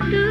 ಅಂತ